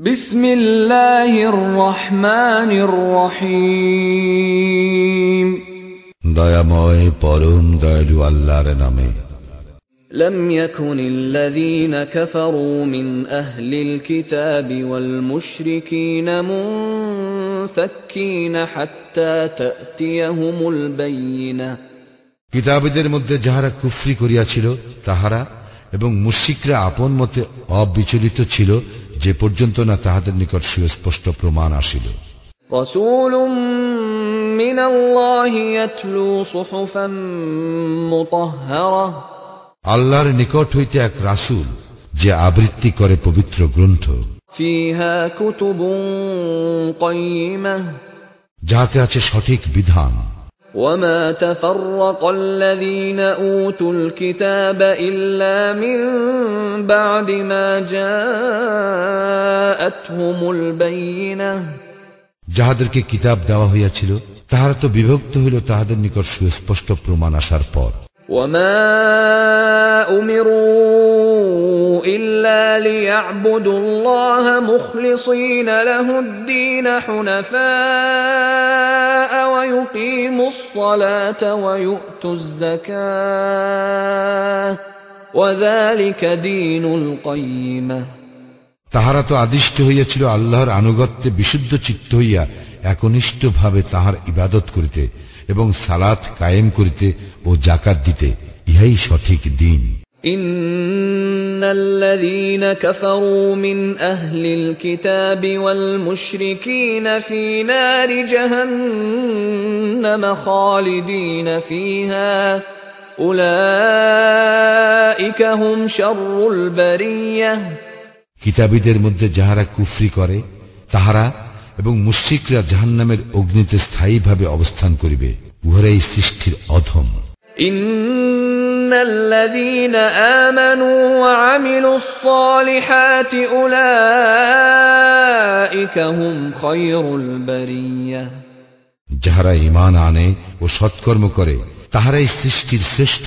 بسم الله الرحمن الرحيم দয়াময় পরম দয়ালু আল্লাহর নামে لم يكن الذين كفروا من أهل الكتاب والمشركين منفكين حتى تأتيهم البينة কিতাবীদের মধ্যে যাহারা কুফরি করিয়াছিল তাহারা এবং মুশিকরা আপন মতে অবিচলিত ছিল যে পর্যন্ত না তাহাদের নিকট সুস্পষ্ট প্রমাণ আসিল। আল্লাহর নিকট হইতে এক রাসুল যে আবৃত্তি করে পবিত্র গ্রন্থ। যাহাতে আছে সঠিক বিধান। وما تفرق الذين اوتوا الكتاب الا من بعد ما جاءتهم البينه যাহাদেরকে কিতাব দেওয়া হইয়াছিল তাহারা তো বিভক্ত হইল তাহাদের নিকট সুস্পষ্ট প্রমাণ আসার পর وما امروا الا ليعبدوا الله مخلصين له الدين حنفاء ويقيموا الصلاه ويؤتوا الزكاه وذلك دين القيمه তাহারা তো আদিষ্ট হইয়াছিল আল্লাহর আনুগত্যে বিশুদ্ধ চিত্ত হইয়া একনিষ্ঠ ভাবে তাহার ইবাদত করিতে এবং সালাত কায়েম করিতে ও জাকাত দিতে ইহাই সঠিক দিন ان الذين كفروا من اهل الكتاب والمشركين في نار جهنم خالدين فيها اولئك هم شر البريه কিতাবীদের মধ্যে যাহারা কুফরি করে তাহারা এবং মুশ্রিকরা জাহান্নামের অগ্নিতে স্থায়ীভাবে অবস্থান করিবে উহারাই সৃষ্টির অধম ان الذين امنوا وعملوا الصالحات اولئك هم خير البريه যাহারা ইমান আনে ও সৎকর্ম করে তাহারাই সৃষ্টির শ্রেষ্ঠ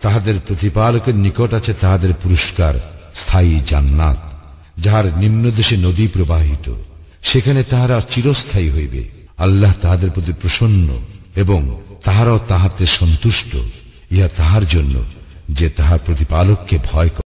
তাহাদের প্রতিপালকের নিকট আছে তাহাদের পুরস্কার, স্থায়ী জান্নাত, যাহার নিম্নদেশে নদী প্রবাহিত। সেখানে তাহারা চিরস্থায়ী হইবে। আল্লাহ তাহাদের প্রতি প্রসন্ন এবং তাহারাও তাহাতে সন্তুষ্ট। ইহা তাহার জন্য যে তাহার প্রতিপালককে ভয়